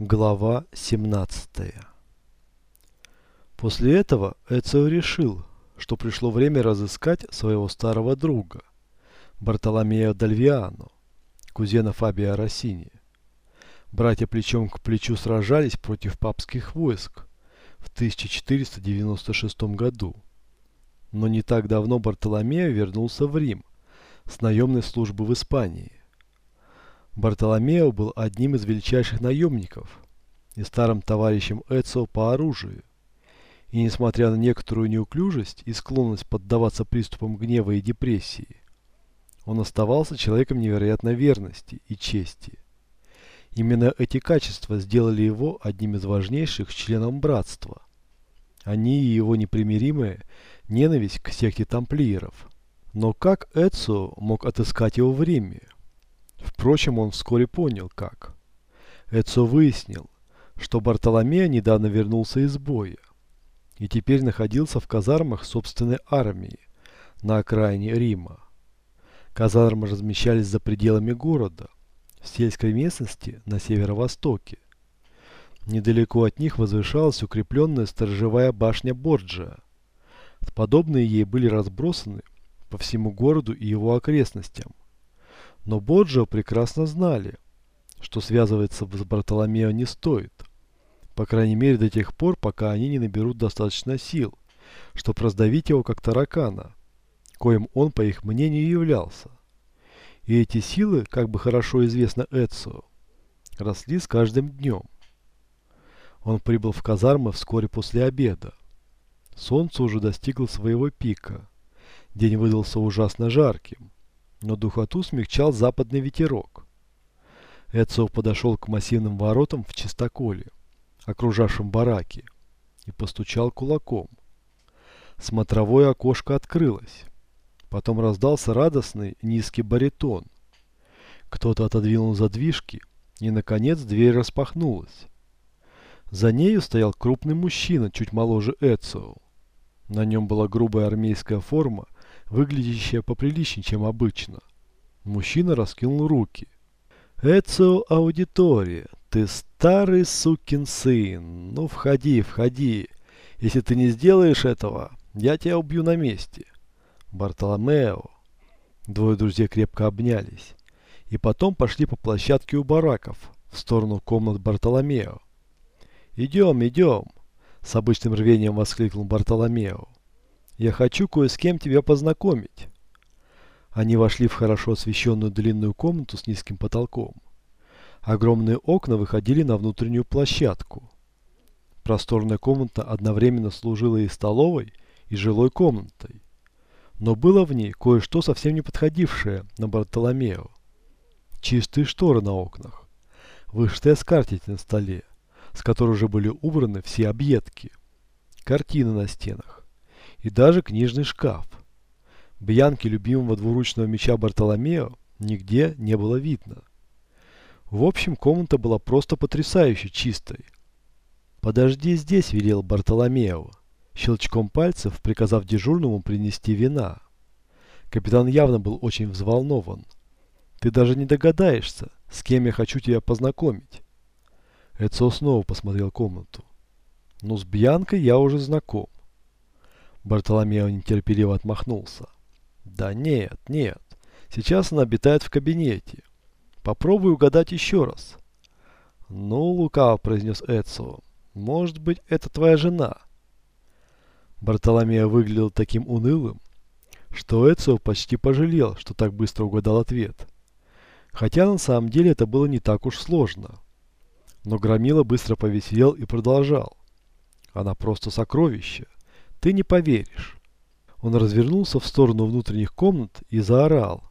Глава 17 После этого Эцио решил, что пришло время разыскать своего старого друга, Бартоломео Дальвиано, кузена Фабио Россини. Братья плечом к плечу сражались против папских войск в 1496 году. Но не так давно Бартоломео вернулся в Рим с наемной службы в Испании. Бартоломео был одним из величайших наемников и старым товарищем Эцио по оружию. И несмотря на некоторую неуклюжесть и склонность поддаваться приступам гнева и депрессии, он оставался человеком невероятной верности и чести. Именно эти качества сделали его одним из важнейших членов братства. Они и его непримиримая ненависть к секте тамплиеров. Но как Эцио мог отыскать его в Риме? Впрочем, он вскоре понял, как. Эцо выяснил, что Бартоломео недавно вернулся из боя и теперь находился в казармах собственной армии на окраине Рима. Казармы размещались за пределами города, в сельской местности на северо-востоке. Недалеко от них возвышалась укрепленная сторожевая башня Борджиа. Подобные ей были разбросаны по всему городу и его окрестностям. Но Боджио прекрасно знали, что связываться с Бартоломео не стоит. По крайней мере до тех пор, пока они не наберут достаточно сил, чтобы раздавить его как таракана, коим он, по их мнению, являлся. И эти силы, как бы хорошо известно Эцио, росли с каждым днем. Он прибыл в казармы вскоре после обеда. Солнце уже достигло своего пика. День выдался ужасно жарким но духоту смягчал западный ветерок. Эцио подошел к массивным воротам в чистоколе, окружавшим бараки, и постучал кулаком. Смотровое окошко открылось. Потом раздался радостный низкий баритон. Кто-то отодвинул задвижки, и, наконец, дверь распахнулась. За нею стоял крупный мужчина, чуть моложе Эцио. На нем была грубая армейская форма выглядящая поприличнее, чем обычно. Мужчина раскинул руки. «Эцио аудитория, ты старый сукин сын. Ну, входи, входи. Если ты не сделаешь этого, я тебя убью на месте». Бартоломео. Двое друзей крепко обнялись. И потом пошли по площадке у бараков, в сторону комнат Бартоломео. «Идем, идем!» С обычным рвением воскликнул Бартоломео. Я хочу кое с кем тебя познакомить. Они вошли в хорошо освещенную длинную комнату с низким потолком. Огромные окна выходили на внутреннюю площадку. Просторная комната одновременно служила и столовой, и жилой комнатой. Но было в ней кое-что совсем не подходившее на Бартоломео. Чистые шторы на окнах, вышитая скатерть на столе, с которой уже были убраны все объедки, картины на стенах и даже книжный шкаф. Бьянки любимого двуручного меча Бартоломео нигде не было видно. В общем, комната была просто потрясающе чистой. «Подожди здесь», — велел Бартоломео, щелчком пальцев приказав дежурному принести вина. Капитан явно был очень взволнован. «Ты даже не догадаешься, с кем я хочу тебя познакомить». Эцо снова посмотрел комнату. «Ну, с Бьянкой я уже знаком. Бартоломео нетерпеливо отмахнулся. Да нет, нет. Сейчас она обитает в кабинете. Попробуй угадать еще раз. Ну, лукаво произнес Эцио. Может быть, это твоя жена? Бартоломео выглядел таким унылым, что Эцио почти пожалел, что так быстро угадал ответ. Хотя на самом деле это было не так уж сложно. Но Громила быстро повеселел и продолжал. Она просто сокровище. Ты не поверишь. Он развернулся в сторону внутренних комнат и заорал.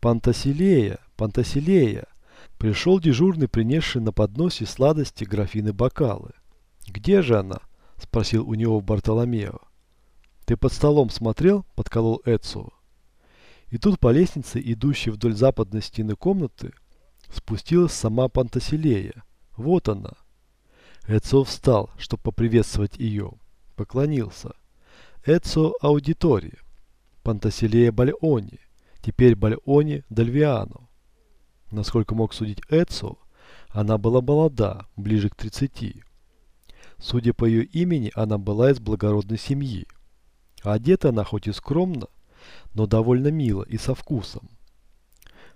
«Пантасилея! Пантасилея!» Пришел дежурный, принесший на подносе сладости графины бокалы. «Где же она?» – спросил у него Бартоломео. «Ты под столом смотрел?» – подколол Эцио. И тут по лестнице, идущей вдоль западной стены комнаты, спустилась сама Пантасилея. Вот она. Эцио встал, чтобы поприветствовать ее. Поклонился. Эцо Аудитори, Пантасилея Бальони, теперь Бальони Дальвиано. Насколько мог судить Эцо, Она была молода, ближе к 30. Судя по ее имени, она была из благородной семьи. одета она хоть и скромно, но довольно мило и со вкусом.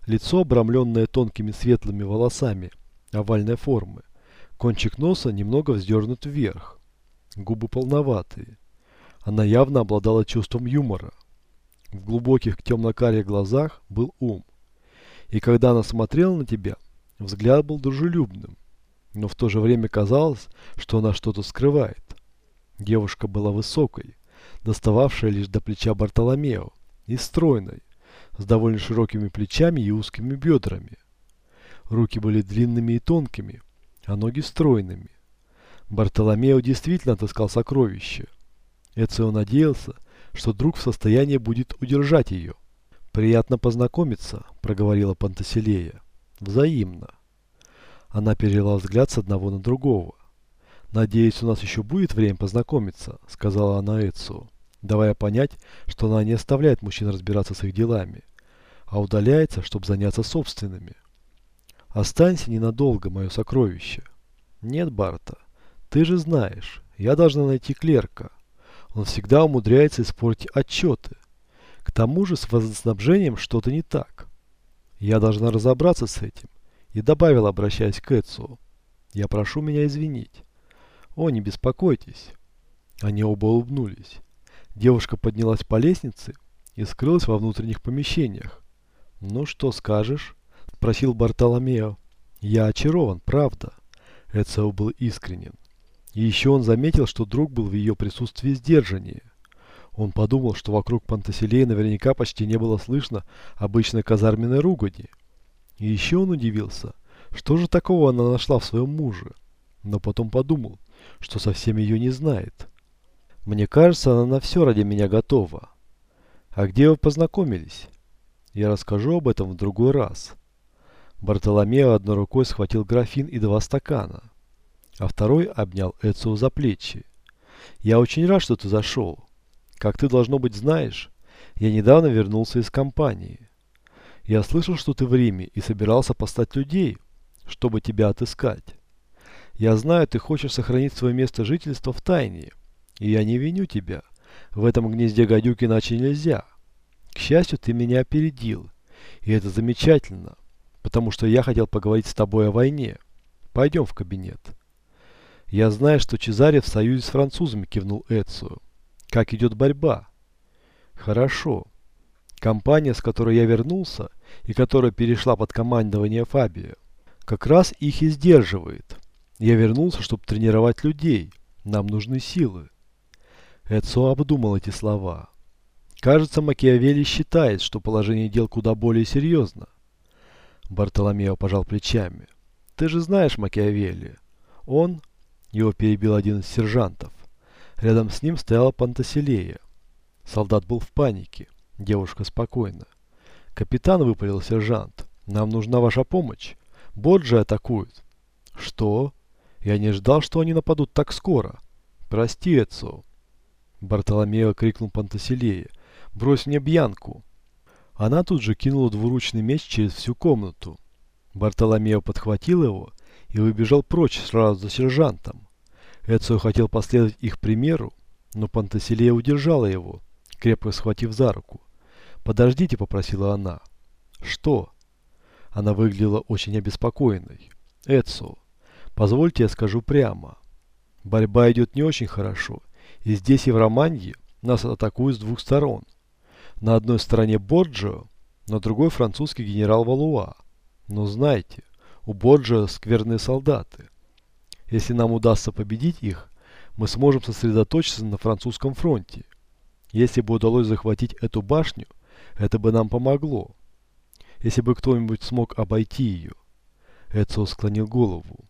Лицо, обрамленное тонкими светлыми волосами, овальной формы. Кончик носа немного вздернут вверх. Губы полноватые. Она явно обладала чувством юмора. В глубоких темно-карих глазах был ум. И когда она смотрела на тебя, взгляд был дружелюбным. Но в то же время казалось, что она что-то скрывает. Девушка была высокой, достававшая лишь до плеча Бартоломео, и стройной, с довольно широкими плечами и узкими бедрами. Руки были длинными и тонкими, а ноги стройными. Бартоломео действительно отыскал сокровище. Эцио надеялся, что друг в состоянии будет удержать ее. «Приятно познакомиться», — проговорила Пантаселея. «Взаимно». Она перевела взгляд с одного на другого. «Надеюсь, у нас еще будет время познакомиться», — сказала она Эцио, давая понять, что она не оставляет мужчин разбираться с их делами, а удаляется, чтобы заняться собственными. «Останься ненадолго, мое сокровище». «Нет, Барта, ты же знаешь, я должна найти клерка. Он всегда умудряется испортить отчеты. К тому же с водоснабжением что-то не так. Я должна разобраться с этим. И добавил, обращаясь к Эцу. Я прошу меня извинить. О, не беспокойтесь. Они оба улыбнулись. Девушка поднялась по лестнице и скрылась во внутренних помещениях. «Ну что скажешь?» – спросил Бартоломео. «Я очарован, правда». Эцио был искренен. И еще он заметил, что друг был в ее присутствии сдержаннее. Он подумал, что вокруг Пантаселея наверняка почти не было слышно обычной казарменной ругани. И еще он удивился, что же такого она нашла в своем муже. Но потом подумал, что совсем ее не знает. Мне кажется, она на все ради меня готова. А где вы познакомились? Я расскажу об этом в другой раз. Бартоломео одной рукой схватил графин и два стакана а второй обнял Эцио за плечи. «Я очень рад, что ты зашел. Как ты, должно быть, знаешь, я недавно вернулся из компании. Я слышал, что ты в Риме и собирался постать людей, чтобы тебя отыскать. Я знаю, ты хочешь сохранить свое место жительства в тайне, и я не виню тебя. В этом гнезде гадюки иначе нельзя. К счастью, ты меня опередил, и это замечательно, потому что я хотел поговорить с тобой о войне. Пойдем в кабинет». «Я знаю, что Чезаре в союзе с французами», – кивнул Эцио. «Как идет борьба?» «Хорошо. Компания, с которой я вернулся, и которая перешла под командование Фабия, как раз их и сдерживает. Я вернулся, чтобы тренировать людей. Нам нужны силы». Эцио обдумал эти слова. Кажется, Макиавелли считает, что положение дел куда более серьезно. Бартоломео пожал плечами. Ты же знаешь Макиавелли. Он его перебил один из сержантов. Рядом с ним стояла Пантаселея. Солдат был в панике. Девушка спокойна. «Капитан», — выпалил сержант, — «нам нужна ваша помощь. Боджи атакуют». «Что? Я не ждал, что они нападут так скоро. Прости, Эцо». Бартоломео крикнул Пантаселея. «Брось мне Бьянку». Она тут же кинула двуручный меч через всю комнату. Бартоломео подхватил его и выбежал прочь сразу за сержантом. Эцио хотел последовать их примеру, но Пантаселея удержала его, крепко схватив за руку. «Подождите», — попросила она. «Что?» Она выглядела очень обеспокоенной. «Эцио, позвольте я скажу прямо. Борьба идет не очень хорошо, и здесь и в Романье нас атакуют с двух сторон. На одной стороне Борджио, на другой французский генерал Валуа. Но знайте, у Борджио скверные солдаты. Если нам удастся победить их, мы сможем сосредоточиться на французском фронте. Если бы удалось захватить эту башню, это бы нам помогло. Если бы кто-нибудь смог обойти ее. Эцио склонил голову.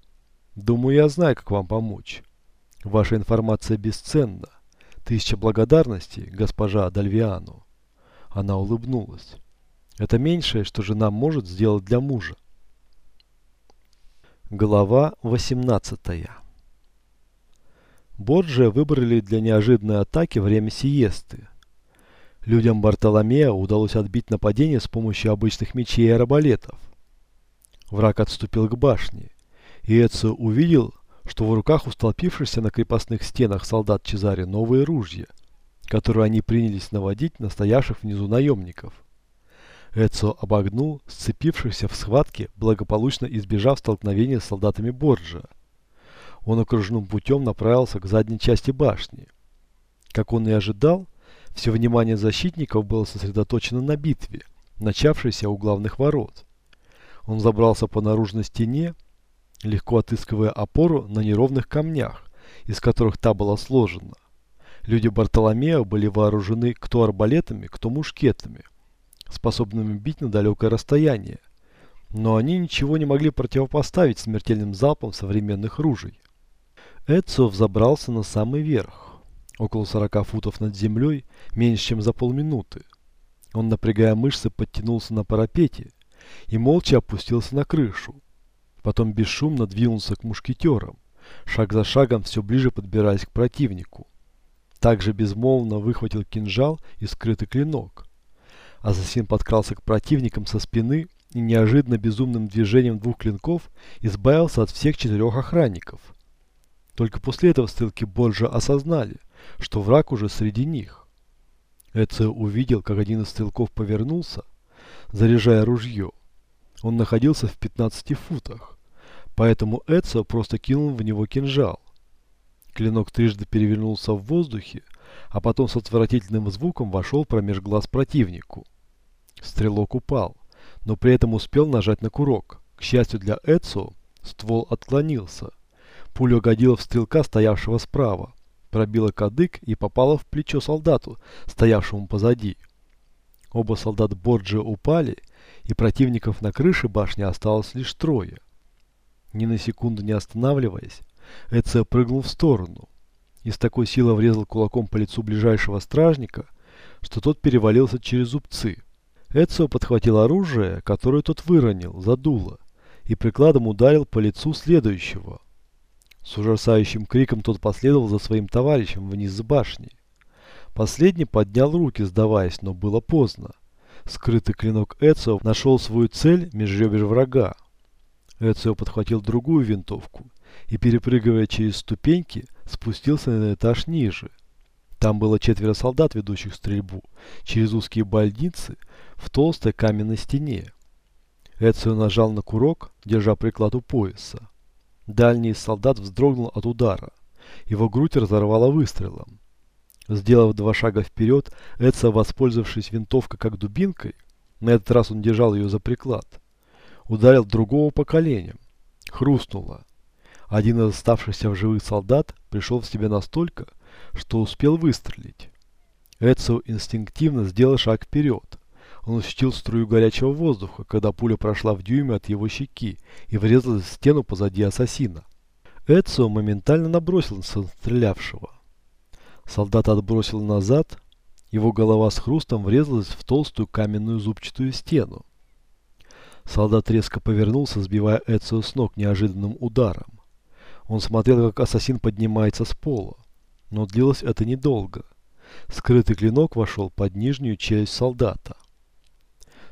Думаю, я знаю, как вам помочь. Ваша информация бесценна. Тысяча благодарностей, госпожа Дальвиано. Она улыбнулась. Это меньшее, что жена может сделать для мужа. Глава 18 Борджия выбрали для неожиданной атаки время сиесты. Людям Бартоломея удалось отбить нападение с помощью обычных мечей и арбалетов. Враг отступил к башне, И Эцио увидел, что в руках у столпившихся на крепостных стенах солдат Чезаре новые ружья, которые они принялись наводить на стоявших внизу наемников. Эцио обогнул сцепившихся в схватке, благополучно избежав столкновения с солдатами Борджа. Он окружным путем направился к задней части башни. Как он и ожидал, все внимание защитников было сосредоточено на битве, начавшейся у главных ворот. Он забрался по наружной стене, легко отыскивая опору на неровных камнях, из которых та была сложена. Люди Бартоломео были вооружены кто арбалетами, кто мушкетами, способными бить на далекое расстояние. Но они ничего не могли противопоставить смертельным залпам современных ружей. Эдсо взобрался на самый верх, около 40 футов над землей, меньше чем за полминуты. Он, напрягая мышцы, подтянулся на парапете и молча опустился на крышу. Потом бесшумно двинулся к мушкетерам, шаг за шагом все ближе подбираясь к противнику. Также безмолвно выхватил кинжал и скрытый клинок. Ассасин подкрался к противникам со спины и неожиданно безумным движением двух клинков избавился от всех четырех охранников. Только после этого стрелки Борджа осознали, что враг уже среди них. Эцио увидел, как один из стрелков повернулся, заряжая ружье. Он находился в 15 футах, поэтому Эцио просто кинул в него кинжал. Клинок трижды перевернулся в воздухе, а потом с отвратительным звуком вошел промеж глаз противнику. Стрелок упал, но при этом успел нажать на курок. К счастью для Эцио, ствол отклонился. Пуля угодила в стрелка, стоявшего справа, пробила кадык и попала в плечо солдату, стоявшему позади. Оба солдата Борджио упали, и противников на крыше башни осталось лишь трое. Ни на секунду не останавливаясь, Эцио прыгнул в сторону и с такой силой врезал кулаком по лицу ближайшего стражника, что тот перевалился через зубцы. Эцио подхватил оружие, которое тот выронил, задуло, и прикладом ударил по лицу следующего. С ужасающим криком тот последовал за своим товарищем вниз с башни. Последний поднял руки, сдаваясь, но было поздно. Скрытый клинок Эцио нашел свою цель меж ребер врага. Эцио подхватил другую винтовку и, перепрыгивая через ступеньки, спустился на этаж ниже. Там было четверо солдат, ведущих стрельбу, через узкие больницы в толстой каменной стене. Эцио нажал на курок, держа приклад у пояса. Дальний солдат вздрогнул от удара. Его грудь разорвала выстрелом. Сделав два шага вперед, Эдса, воспользовавшись винтовкой как дубинкой, на этот раз он держал ее за приклад, ударил другого по коленям. Хрустнуло. Один из оставшихся в живых солдат пришел в себя настолько, что успел выстрелить. Эдсо инстинктивно сделал шаг вперед. Он ощутил струю горячего воздуха, когда пуля прошла в дюйме от его щеки и врезалась в стену позади ассасина. Эдсо моментально набросился на стрелявшего. Солдат отбросил назад, его голова с хрустом врезалась в толстую каменную зубчатую стену. Солдат резко повернулся, сбивая Эцио с ног неожиданным ударом. Он смотрел, как ассасин поднимается с пола. Но длилось это недолго. Скрытый клинок вошел под нижнюю челюсть солдата.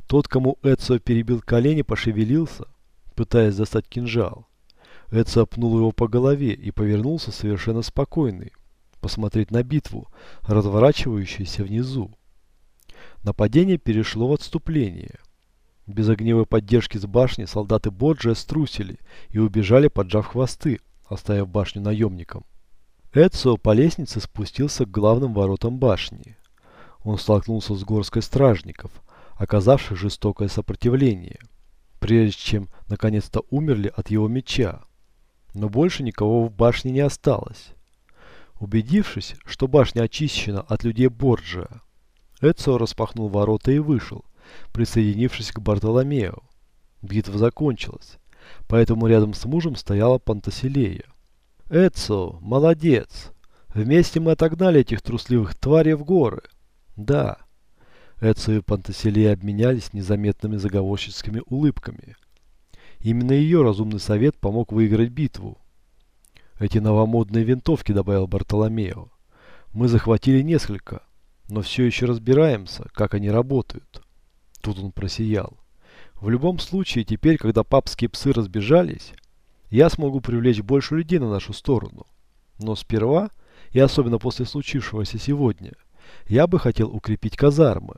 Тот, кому Эцио перебил колени, пошевелился, пытаясь достать кинжал. Эцио пнул его по голове и повернулся совершенно спокойный, посмотреть на битву, разворачивающуюся внизу. Нападение перешло в отступление. Без огневой поддержки с башни солдаты Боджия струсили и убежали, поджав хвосты, оставив башню наемникам. Эдсо по лестнице спустился к главным воротам башни. Он столкнулся с горской стражников, оказавших жестокое сопротивление, прежде чем наконец-то умерли от его меча. Но больше никого в башне не осталось. Убедившись, что башня очищена от людей Борджиа, Эцио распахнул ворота и вышел, присоединившись к Бартоломео. Битва закончилась, поэтому рядом с мужем стояла Пантаселея. «Эцио, молодец! Вместе мы отогнали этих трусливых тварей в горы!» «Да!» Эцио и Пантаселея обменялись незаметными заговорщическими улыбками. Именно ее разумный совет помог выиграть битву. Эти новомодные винтовки, добавил Бартоломео. Мы захватили несколько, но все еще разбираемся, как они работают. Тут он просиял. В любом случае, теперь, когда папские псы разбежались, я смогу привлечь больше людей на нашу сторону. Но сперва, и особенно после случившегося сегодня, я бы хотел укрепить казармы.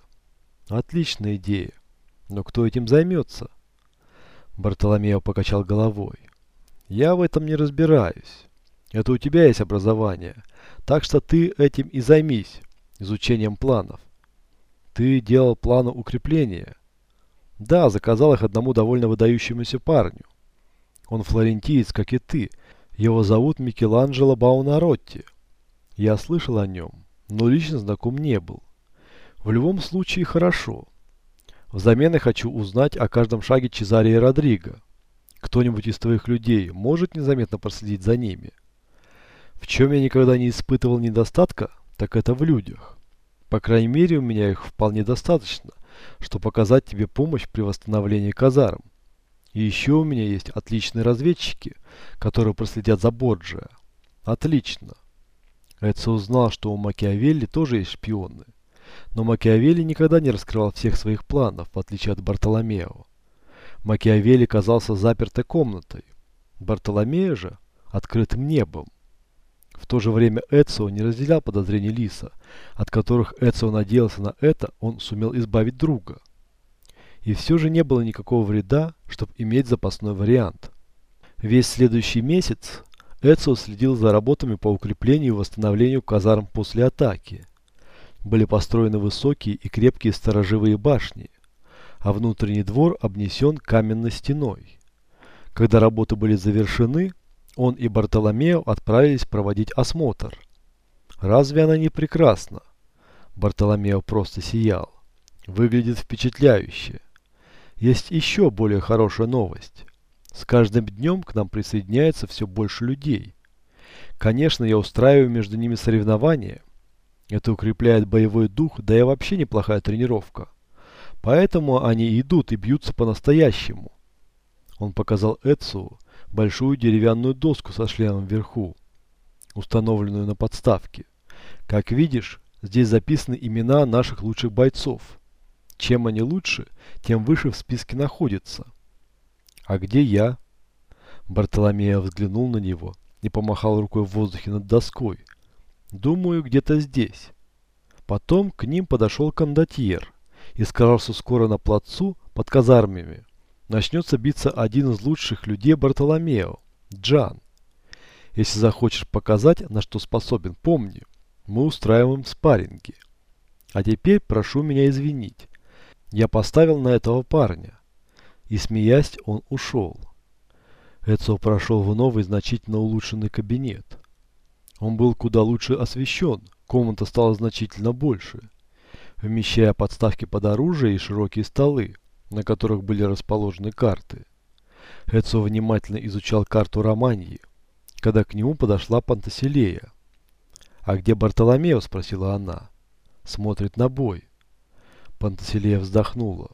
Отличная идея. Но кто этим займется? Бартоломео покачал головой. Я в этом не разбираюсь. Это у тебя есть образование. Так что ты этим и займись, изучением планов. Ты делал планы укрепления. Да, заказал их одному довольно выдающемуся парню. Он флорентиец, как и ты. Его зовут Микеланджело Баунаротти. Я слышал о нем, но лично знаком не был. В любом случае хорошо. Взамен я хочу узнать о каждом шаге Чезария и Родриго. Кто-нибудь из твоих людей может незаметно проследить за ними? В чем я никогда не испытывал недостатка, так это в людях. По крайней мере, у меня их вполне достаточно, чтобы показать тебе помощь при восстановлении казарм. И еще у меня есть отличные разведчики, которые проследят за Борджиа. Отлично. Эдсо узнал, что у Макиавелли тоже есть шпионы. Но Макиавелли никогда не раскрывал всех своих планов, в отличие от Бартоломео. Макиавелли казался запертой комнатой. Бартоломео же открытым небом. В то же время Эцио не разделял подозрений Лиса, от которых Эцио надеялся на это, он сумел избавить друга. И все же не было никакого вреда, чтобы иметь запасной вариант. Весь следующий месяц Эцио следил за работами по укреплению и восстановлению казарм после атаки. Были построены высокие и крепкие сторожевые башни, а внутренний двор обнесен каменной стеной. Когда работы были завершены, он и Бартоломео отправились проводить осмотр. Разве она не прекрасна? Бартоломео просто сиял. Выглядит впечатляюще. Есть еще более хорошая новость. С каждым днем к нам присоединяется все больше людей. Конечно, я устраиваю между ними соревнования. Это укрепляет боевой дух, да и вообще неплохая тренировка. Поэтому они идут и бьются по-настоящему. Он показал Эдсу большую деревянную доску со шлемом вверху, установленную на подставке. Как видишь, здесь записаны имена наших лучших бойцов. Чем они лучше, тем выше в списке находятся. А где я? Бартоломея взглянул на него и помахал рукой в воздухе над доской. Думаю, где-то здесь. Потом к ним подошел кондотьер и сказал, что скоро на плацу под казармами начнется биться один из лучших людей Бартоломео, Джан. Если захочешь показать, на что способен, помни, мы устраиваем спарринги. А теперь прошу меня извинить. Я поставил на этого парня. И смеясь, он ушел. Эцо прошел в новый значительно улучшенный кабинет. Он был куда лучше освещен, комната стала значительно больше, вмещая подставки под оружие и широкие столы, на которых были расположены карты. Эцо внимательно изучал карту Романьи, когда к нему подошла Пантаселея. «А где Бартоломео?» – спросила она. «Смотрит на бой». Пантаселея вздохнула.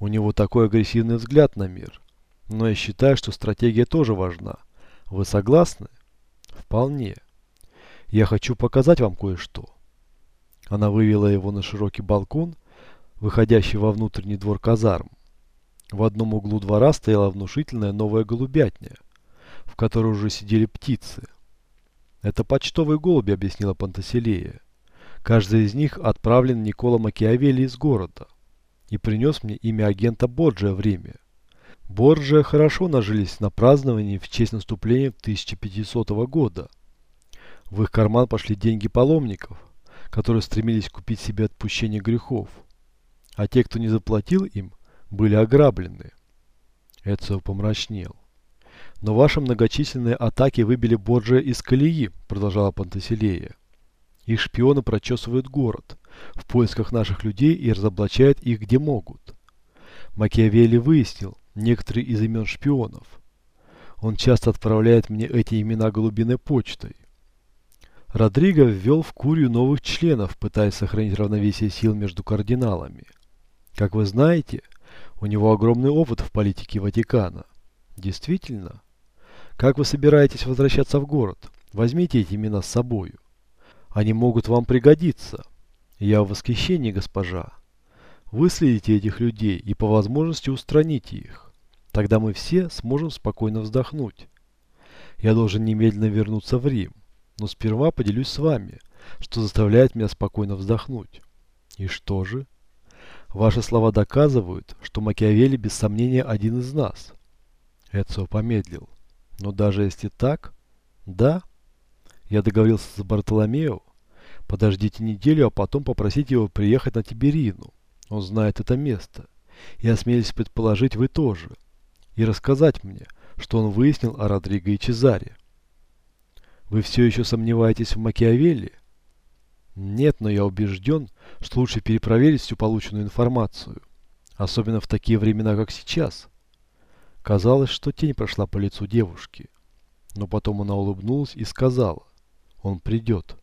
У него такой агрессивный взгляд на мир. Но я считаю, что стратегия тоже важна. Вы согласны? Вполне. Я хочу показать вам кое-что. Она вывела его на широкий балкон, выходящий во внутренний двор казарм. В одном углу двора стояла внушительная новая голубятня, в которой уже сидели птицы. «Это почтовые голуби», — объяснила Пантаселея. Каждый из них отправлен Никола Макиавелли из города и принес мне имя агента Борджия в Риме. Борджия хорошо нажились на праздновании в честь наступления 1500 года. В их карман пошли деньги паломников, которые стремились купить себе отпущение грехов, а те, кто не заплатил им, были ограблены. Эцио помрачнел. «Но ваши многочисленные атаки выбили Борджия из колеи», продолжала Пантаселея. Их шпионы прочесывают город в поисках наших людей и разоблачают их где могут. Макиавелли выяснил некоторые из имен шпионов. Он часто отправляет мне эти имена голубиной почтой. Родриго ввел в Курию новых членов, пытаясь сохранить равновесие сил между кардиналами. Как вы знаете, у него огромный опыт в политике Ватикана. Действительно? Как вы собираетесь возвращаться в город? Возьмите эти имена с собою. Они могут вам пригодиться. Я в восхищении, госпожа. Выследите этих людей и по возможности устраните их. Тогда мы все сможем спокойно вздохнуть. Я должен немедленно вернуться в Рим, но сперва поделюсь с вами, что заставляет меня спокойно вздохнуть. И что же? Ваши слова доказывают, что Макиавелли без сомнения один из нас. Эцио помедлил. Но даже если так, да, я договорился с Бартоломео. Подождите неделю, а потом попросите его приехать на Тиберину. Он знает это место. И осмелюсь предположить, вы тоже. И рассказать мне, что он выяснил о Родриго и Чезаре. Вы все еще сомневаетесь в Макиавелли? Нет, но я убежден, что лучше перепроверить всю полученную информацию. Особенно в такие времена, как сейчас. Казалось, что тень прошла по лицу девушки. Но потом она улыбнулась и сказала, он придет.